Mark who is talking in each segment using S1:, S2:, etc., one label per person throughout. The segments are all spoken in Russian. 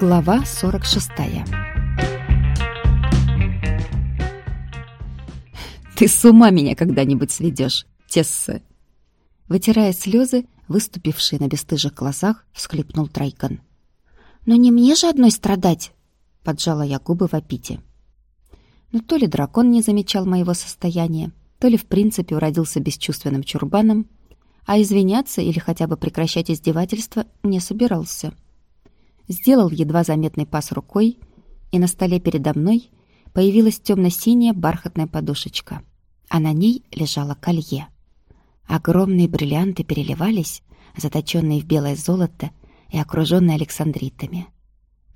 S1: Глава 46 «Ты с ума меня когда-нибудь сведешь, Тесса!» Вытирая слезы, выступившие на бесстыжих глазах, всхлипнул Трайкон. «Но не мне же одной страдать!» — поджала я губы в аппите. Но то ли дракон не замечал моего состояния, то ли в принципе уродился бесчувственным чурбаном, а извиняться или хотя бы прекращать издевательство не собирался. Сделал едва заметный пас рукой, и на столе передо мной появилась темно-синяя бархатная подушечка, а на ней лежало колье. Огромные бриллианты переливались, заточенные в белое золото и окруженные александритами.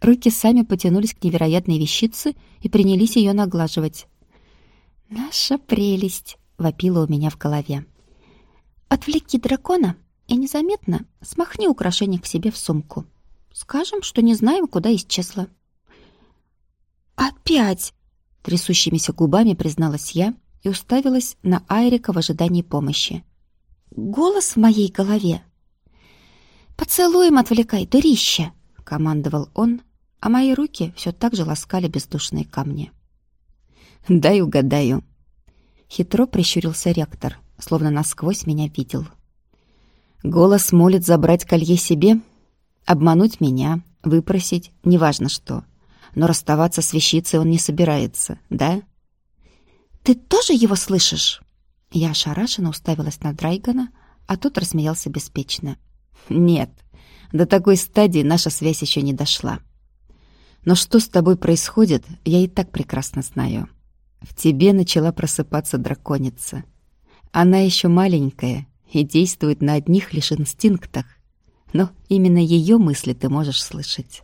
S1: Руки сами потянулись к невероятной вещице и принялись ее наглаживать. «Наша прелесть!» — вопила у меня в голове. «Отвлеки дракона и незаметно смахни украшение к себе в сумку. Скажем, что не знаем, куда исчезла». «Опять!» — трясущимися губами призналась я и уставилась на Айрика в ожидании помощи. «Голос в моей голове!» «Поцелуем отвлекай, дурище!» — командовал он, а мои руки все так же ласкали бездушные камни. «Дай угадаю». Хитро прищурился ректор, словно насквозь меня видел. Голос молит забрать колье себе, обмануть меня, выпросить, неважно что. Но расставаться с вещицей он не собирается, да? «Ты тоже его слышишь?» Я ошарашенно уставилась на Драйгана, а тот рассмеялся беспечно. «Нет, до такой стадии наша связь еще не дошла. Но что с тобой происходит, я и так прекрасно знаю. В тебе начала просыпаться драконица. Она еще маленькая и действует на одних лишь инстинктах, но именно ее мысли ты можешь слышать.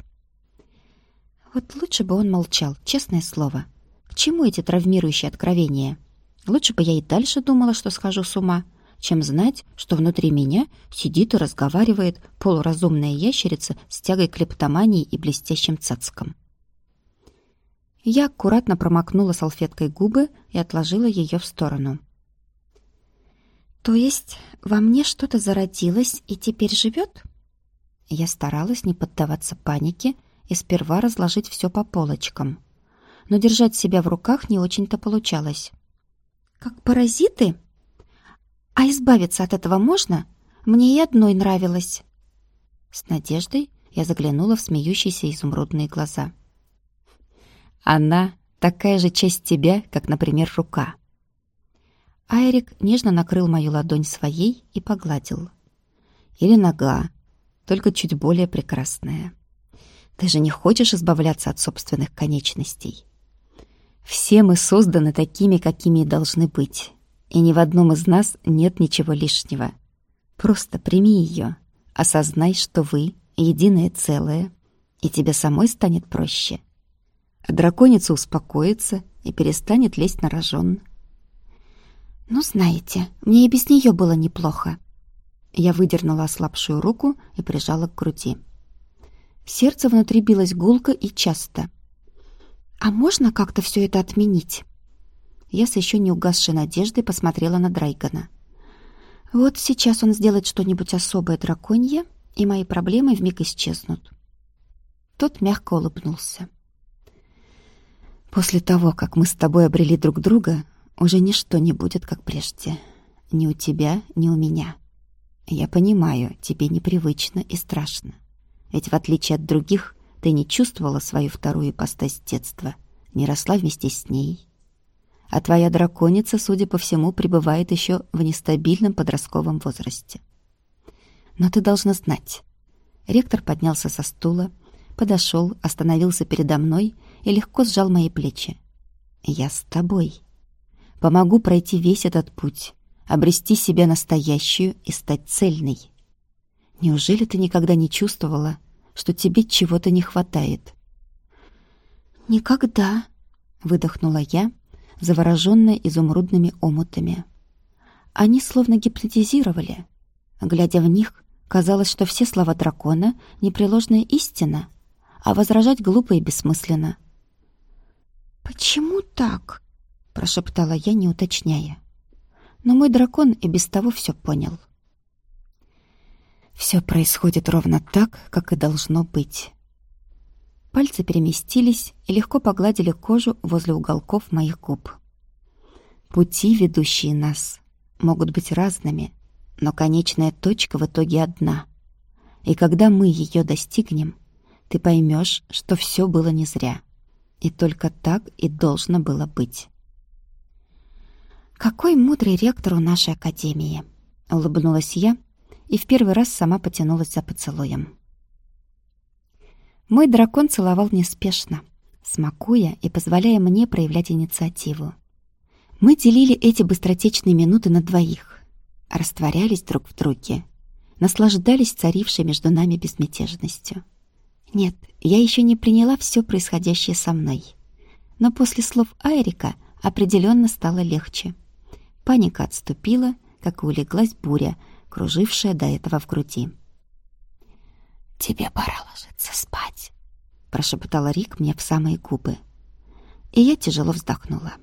S1: Вот лучше бы он молчал, честное слово. К чему эти травмирующие откровения? Лучше бы я и дальше думала, что схожу с ума, чем знать, что внутри меня сидит и разговаривает полуразумная ящерица с тягой к лептомании и блестящим цацком. Я аккуратно промокнула салфеткой губы и отложила ее в сторону. «То есть во мне что-то зародилось и теперь живет?» Я старалась не поддаваться панике и сперва разложить все по полочкам. Но держать себя в руках не очень-то получалось. «Как паразиты?» «А избавиться от этого можно? Мне и одной нравилось». С надеждой я заглянула в смеющиеся изумрудные глаза. «Она такая же часть тебя, как, например, рука». Айрик нежно накрыл мою ладонь своей и погладил. «Или нога, только чуть более прекрасная. Ты же не хочешь избавляться от собственных конечностей?» Все мы созданы такими, какими и должны быть и ни в одном из нас нет ничего лишнего. Просто прими ее, осознай, что вы — единое целое, и тебе самой станет проще. Драконица успокоится и перестанет лезть на рожон. «Ну, знаете, мне и без нее было неплохо». Я выдернула ослабшую руку и прижала к груди. Сердце внутри билось гулко и часто. «А можно как-то все это отменить?» я с еще не угасшей надеждой посмотрела на Драйгана. Вот сейчас он сделает что-нибудь особое драконье, и мои проблемы вмиг исчезнут. Тот мягко улыбнулся. «После того, как мы с тобой обрели друг друга, уже ничто не будет, как прежде. Ни у тебя, ни у меня. Я понимаю, тебе непривычно и страшно. Ведь в отличие от других, ты не чувствовала свою вторую ипостась детства, не росла вместе с ней, а твоя драконица, судя по всему, пребывает еще в нестабильном подростковом возрасте. Но ты должна знать. Ректор поднялся со стула, подошел, остановился передо мной и легко сжал мои плечи. Я с тобой. Помогу пройти весь этот путь, обрести себя настоящую и стать цельной. Неужели ты никогда не чувствовала, что тебе чего-то не хватает? «Никогда», — выдохнула я, завороженная изумрудными омутами. Они словно гипнотизировали. Глядя в них, казалось, что все слова дракона — непреложная истина, а возражать глупо и бессмысленно. «Почему так?» — прошептала я, не уточняя. Но мой дракон и без того все понял. Все происходит ровно так, как и должно быть. Пальцы переместились и легко погладили кожу возле уголков моих губ. Пути, ведущие нас, могут быть разными, но конечная точка в итоге одна. И когда мы ее достигнем, ты поймешь, что все было не зря. И только так и должно было быть. «Какой мудрый ректор у нашей академии!» — улыбнулась я и в первый раз сама потянулась за поцелуем. Мой дракон целовал неспешно, смакуя и позволяя мне проявлять инициативу. Мы делили эти быстротечные минуты на двоих, растворялись друг в друге, наслаждались царившей между нами безмятежностью. Нет, я еще не приняла все происходящее со мной. Но после слов Айрика определенно стало легче. Паника отступила, как улеглась буря, кружившая до этого в груди. «Тебе пора ложиться спать», — прошептала Рик мне в самые губы. И я тяжело вздохнула.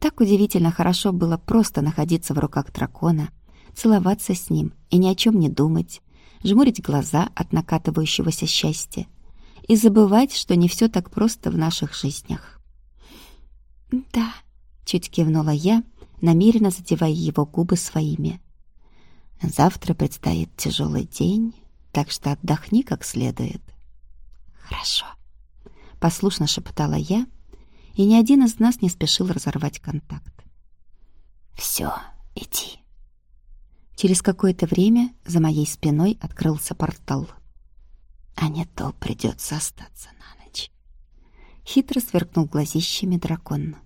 S1: Так удивительно хорошо было просто находиться в руках дракона, целоваться с ним и ни о чем не думать, жмурить глаза от накатывающегося счастья и забывать, что не все так просто в наших жизнях. «Да», — чуть кивнула я, намеренно задевая его губы своими. «Завтра предстоит тяжелый день, так что отдохни как следует».
S2: «Хорошо», —
S1: послушно шептала я, и ни один из нас не спешил разорвать контакт.
S2: «Все, иди».
S1: Через какое-то время за моей спиной открылся портал.
S2: «А не то придется остаться на ночь».
S1: Хитро сверкнул глазищами дракон.